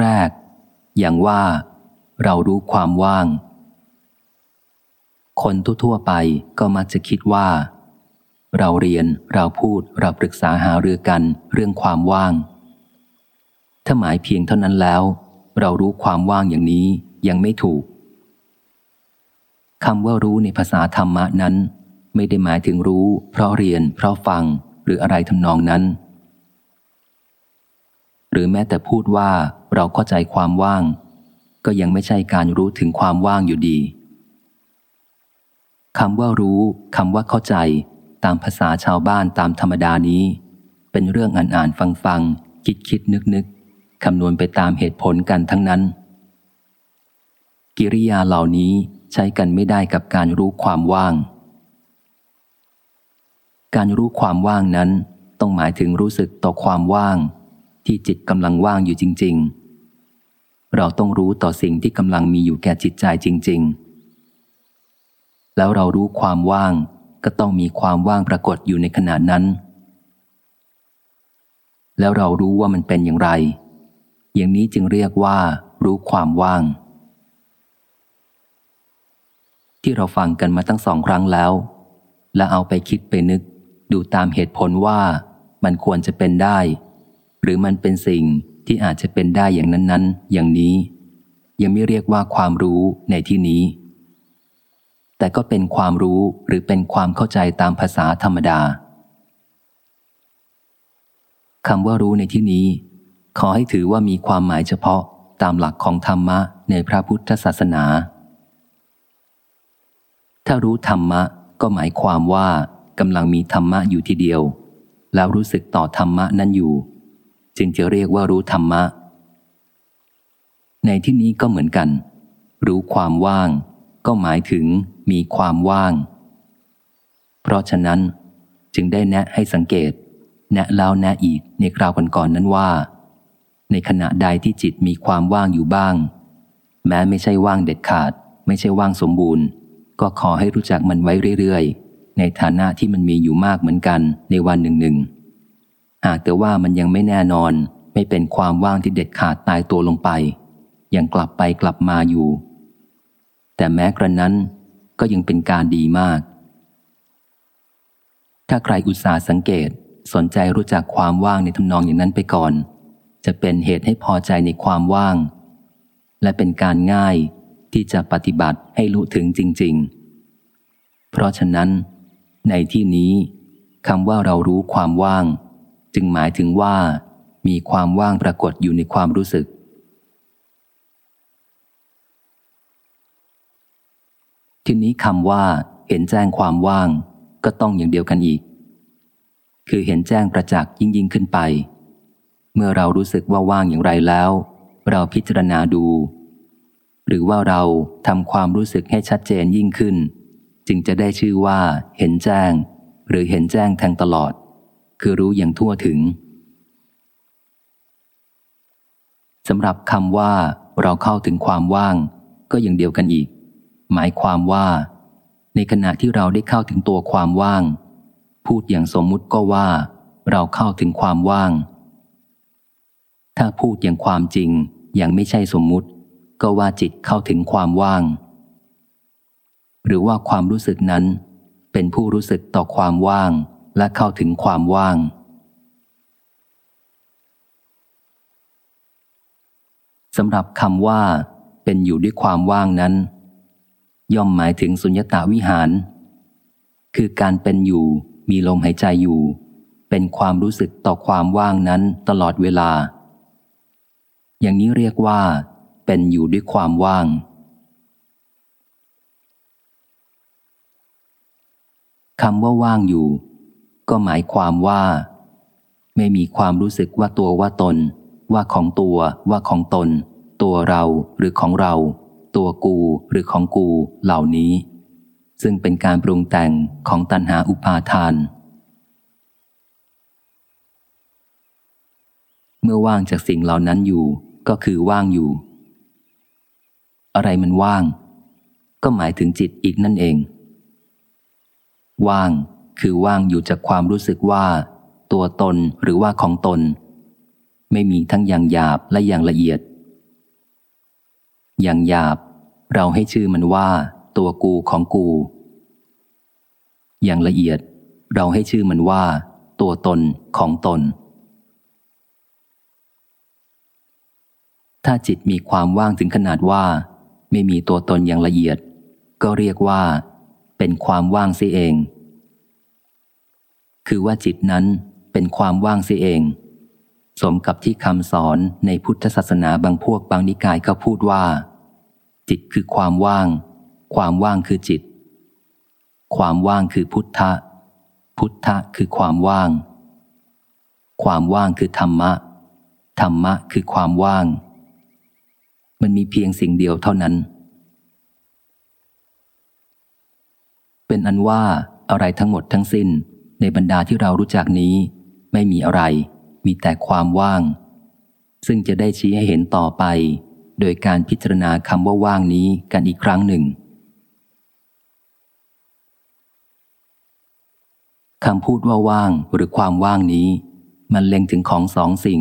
แรก อย่างว่าเรารู้ความว่าง คนทั่วๆไปก็มักจะคิดว่า เราเรียนเราพูดเราปรึกษาหาเรือกันเรื่องความว่าง ถ้าหมายเพียงเท่านั้นแล้ว เรารู้ความว่างอย่างนี้ยังไม่ถูกคำว่ารู้ในภาษาธรรมะนั้น ไม่ได้หมายถึงรู้ เพราะเรียน เพราะฟังหรืออะไรทำนองนั้น หรือแม้แต่พูดว่าเราเข้าใจความว่าง ก็ยังไม่ใช่การรู้ถึงความว่างอยู่ดีคำว่ารู้คำว่าเข้าใจ ตามภาษาชาวบ้านตามธรรมดานี้ เป็นเรื่องอ่านอ่านฟังฟังคิดคิดนึกนึกคำนวณไปตามเหตุผลกันทั้งนั้น กิริยาเหล่านี้ใช้กันไม่ได้กับการรู้ความว่าง การรู้ความว่างนั้น ต้องหมายถึงรู้สึกต่อความว่าง ที่จิตกำลังว่างอยู่จริง ๆ เราต้องรู้ต่อสิ่งที่กำลังมีอยู่แก่จิตใจจริง ๆ แล้วเรารู้ความว่างก็ต้องมีความว่างปรากฏอยู่ในขณะนั้น แล้วเรารู้ว่ามันเป็นอย่างไร อย่างนี้จึงเรียกว่า รู้ความว่าง ที่เราฟังกันมาตั้งสองครั้งแล้ว และเอาไปคิดไปนึกดูตามเหตุผลว่ามันควรจะเป็นได้ หรือมันเป็นสิ่งที่อาจจะเป็นได้อย่างนั้น ๆ อย่างนี้ ยังไม่เรียกว่าความรู้ในที่นี้ แต่ก็เป็นความรู้หรือเป็นความเข้าใจตามภาษาธรรมดาคำว่ารู้ในที่นี้ ขอให้ถือว่ามีความหมายเฉพาะตามหลักของธรรมะในพระพุทธศาสนา ถ้ารู้ธรรมะก็หมายความว่ากำลังมีธรรมะอยู่ทีเดียว แล้วรู้สึกต่อธรรมะนั้นอยู่ จึงจะเรียกว่ารู้ธรรมะ ในที่นี้ก็เหมือนกัน รู้ความว่าง ก็หมายถึงมีความว่าง เพราะฉะนั้นจึงได้แนะให้สังเกต แนะแล้วแนะอีกในคราวก่อนๆนนั้นว่า ในขณะใดที่จิตมีความว่างอยู่บ้าง แม้ไม่ใช่ว่างเด็ดขาด ไม่ใช่ว่างสมบูรณ์ ก็ขอให้รู้จักมันไว้เรื่อยๆ ในฐานะที่มันมีอยู่มากเหมือนกันในวันหนึ่งหนึ่ง หากแต่ว่ามันยังไม่แน่นอน ไม่เป็นความว่างที่เด็ดขาดตายตัวลงไป ยังกลับไปกลับมาอยู่ แต่แม้กระนั้นก็ยังเป็นการดีมาก ถ้าใครอุตส่าห์สังเกตสนใจรู้จักความว่างในทำนองอย่างนั้นไปก่อน จะเป็นเหตุให้พอใจในความว่าง และเป็นการง่ายที่จะปฏิบัติให้รู้ถึงจริง ๆ เพราะฉะนั้น ในที่นี้คำว่าเรารู้ความว่าง จึงหมายถึงว่า มีความว่างปรากฏอยู่ในความรู้สึก ทีนี้คำว่า เห็นแจ้งความว่าง ก็ต้องอย่างเดียวกันอีก คือเห็นแจ้งประจักษ์ยิ่งยิ่งขึ้นไป เมื่อเรารู้สึกว่าว่างอย่างไรแล้ว เราพิจารณาดู หรือว่าเราทำความรู้สึกให้ชัดเจนยิ่งขึ้น จึงจะได้ชื่อว่า เห็นแจ้ง หรือเห็นแจ้งแทงตลอด คือรู้อย่างทั่วถึงสำหรับคำว่าเราเข้าถึงความว่าง ก็อย่างเดียวกันอีก หมายความว่า ในขณะที่เราได้เข้าถึงตัวความว่าง พูดอย่างสมมุติก็ว่า เราเข้าถึงความว่าง ถ้าพูดอย่างความจริงอย่างไม่ใช่สมมุติ ก็ว่าจิตเข้าถึงความว่าง หรือว่าความรู้สึกนั้น เป็นผู้รู้สึกต่อความว่าง และเข้าถึงความว่าง สำหรับคำว่า เป็นอยู่ด้วยความว่างนั้น ย่อมหมายถึงสุญญตาวิหาร คือการเป็นอยู่มีลมหายใจอยู่ เป็นความรู้สึกต่อความว่างนั้นตลอดเวลา อย่างนี้เรียกว่า เป็นอยู่ด้วยความว่างคำว่าว่างอยู่ ก็หมายความว่า ไม่มีความรู้สึกว่าตัวว่าตน ว่าของตัวว่าของตน ตัวเราหรือของเรา ตัวกูหรือของกูเหล่านี้ ซึ่งเป็นการปรุงแต่งของตัณหาอุปาทาน เมื่อว่างจากสิ่งเหล่านั้นอยู่ ก็คือว่างอยู่ อะไรมันว่าง ก็หมายถึงจิตอีกนั่นเอง ว่าง คือว่างอยู่จากความรู้สึกว่า ตัวตนหรือว่าของตน ไม่มีทั้งอย่างหยาบและอย่างละเอียด อย่างหยาบ เราให้ชื่อมันว่า ตัวกูของกู อย่างละเอียด เราให้ชื่อมันว่า ตัวตนของตน ถ้าจิตมีความว่างถึงขนาดว่า ไม่มีตัวตนอย่างละเอียด ก็เรียกว่า เป็นความว่างเสียเอง คือว่าจิตนั้นเป็นความว่างเสียเอง สมกับที่คำสอนในพุทธศาสนาบางพวกบางนิกายเขาพูดว่า จิตคือความว่าง ความว่างคือจิต ความว่างคือพุทธะ พุทธะคือความว่าง ความว่างคือธรรมะ ธรรมะคือความว่าง มันมีเพียงสิ่งเดียวเท่านั้น เป็นอันว่าอะไรทั้งหมดทั้งสิ้น ในบรรดาที่เรารู้จักนี้ ไม่มีอะไร มีแต่ความว่าง ซึ่งจะได้ชี้ให้เห็นต่อไป โดยการพิจารณาคำว่าว่างนี้กันอีกครั้งหนึ่งคำพูดว่าว่างหรือความว่างนี้ มันเล็งถึงของสองสิ่ง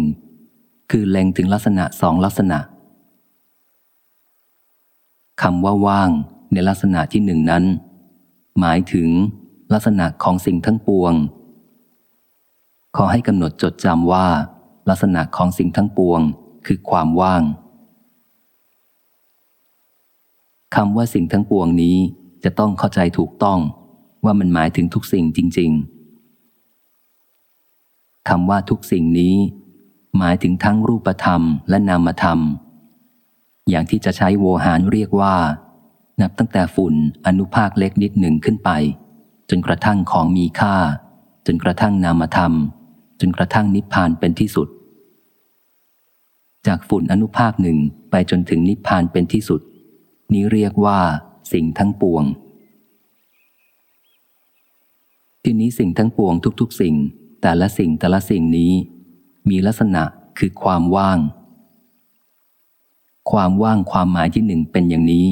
คือเล็งถึงลักษณะสองลักษณะคำว่าว่างในลักษณะที่หนึ่งนั้น หมายถึง ลักษณะของสิ่งทั้งปวง ขอให้กำหนดจดจำว่า ลักษณะของสิ่งทั้งปวง คือความว่างคำว่าสิ่งทั้งปวงนี้จะต้องเข้าใจถูกต้องว่ามันหมายถึงทุกสิ่งจริง ๆคำว่าทุกสิ่งนี้ หมายถึงทั้งรูปธรรมและนามธรรม อย่างที่จะใช้โวหารเรียกว่า นับตั้งแต่ฝุ่นอนุภาคเล็กนิดหนึ่งขึ้นไป จนกระทั่งของมีค่า จนกระทั่งนามธรรม จนกระทั่งนิพพานเป็นที่สุด จากฝุ่นอนุภาคหนึ่งไปจนถึงนิพพานเป็นที่สุด นี้เรียกว่าสิ่งทั้งปวง ทีนี้สิ่งทั้งปวงทุก ๆ สิ่ง แต่ละสิ่งแต่ละสิ่งนี้ มีลักษณะคือความว่าง ความว่างความหมายที่หนึ่งเป็นอย่างนี้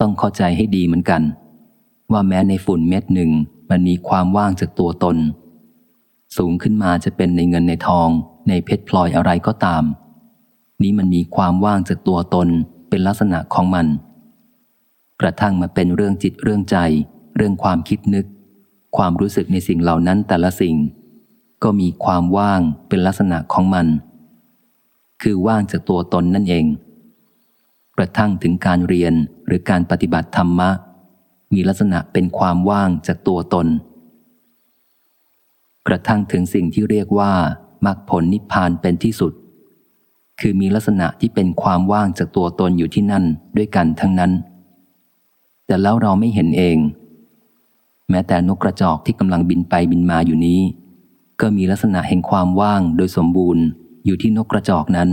ต้องเข้าใจให้ดีเหมือนกัน ว่าแม้ในฝุ่นเม็ดหนึ่งมันมีความว่างจากตัวตน สูงขึ้นมาจะเป็นในเงินในทอง ในเพชรพลอยอะไรก็ตาม นี้มันมีความว่างจากตัวตนเป็นลักษณะของมัน กระทั่งมาเป็นเรื่องจิตเรื่องใจ เรื่องความคิดนึก ความรู้สึกในสิ่งเหล่านั้นแต่ละสิ่ง ก็มีความว่างเป็นลักษณะของมัน คือว่างจากตัวตนนั่นเอง กระทั่งถึงการเรียนหรือการปฏิบัติธรรมะ มีลักษณะเป็นความว่างจากตัวตน กระทั่งถึงสิ่งที่เรียกว่ามรรคผลนิพพานเป็นที่สุด คือมีลักษณะที่เป็นความว่างจากตัวตนอยู่ที่นั่นด้วยกันทั้งนั้น แต่แล้วเราไม่เห็นเอง แม้แต่นกกระจอกที่กำลังบินไปบินมาอยู่นี้ ก็มีลักษณะแห่งความว่างโดยสมบูรณ์อยู่ที่นกกระจอกนั้น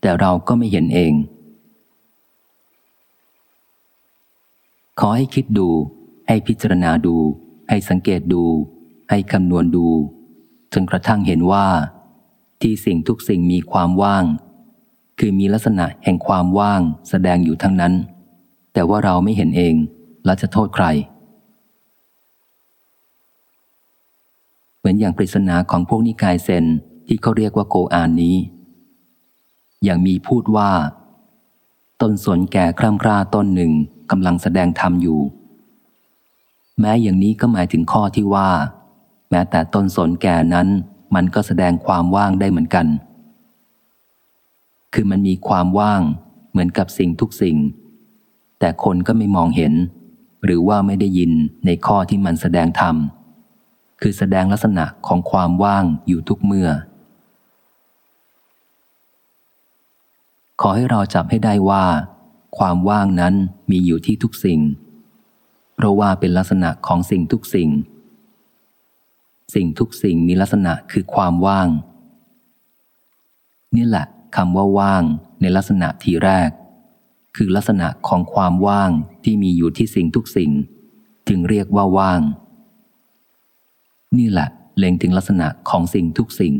แต่เราก็ไม่เห็นเอง ขอให้คิดดู ให้พิจารณาดู ให้สังเกตดู ให้คำนวณดู จนกระทั่งเห็นว่า ที่สิ่งทุกสิ่งมีความว่าง คือมีลักษณะแห่งความว่างแสดงอยู่ทั้งนั้น แต่ว่าเราไม่เห็นเองแล้วจะโทษใคร เหมือนอย่างปริศนาของพวกนิกายเซนที่เขาเรียกว่าโกอานนี้ อย่างมีพูดว่า ต้นสนแก่คร่ำคร่าต้นหนึ่ง กำลังแสดงธรรมอยู่ แม้อย่างนี้ก็หมายถึงข้อที่ว่า แม้แต่ต้นสนแก่นั้น มันก็แสดงความว่างได้เหมือนกัน คือมันมีความว่างเหมือนกับสิ่งทุกสิ่ง แต่คนก็ไม่มองเห็น หรือว่าไม่ได้ยินในข้อที่มันแสดงธรรม คือแสดงลักษณะของความว่างอยู่ทุกเมื่อขอให้เราจับให้ได้ว่า ความว่างนั้นมีอยู่ที่ทุกสิ่ง เพราะว่าเป็นลักษณะของสิ่งทุกสิ่ง สิ่งทุกสิ่งมีลักษณะคือความว่าง นี่แหละคำว่าว่างในลักษณะทีแรก คือลักษณะของความว่างที่มีอยู่ที่สิ่งทุกสิ่ง จึงเรียกว่าว่าง นี่แหละเล็งถึงลักษณะของสิ่งทุกสิ่ง